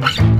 Bye.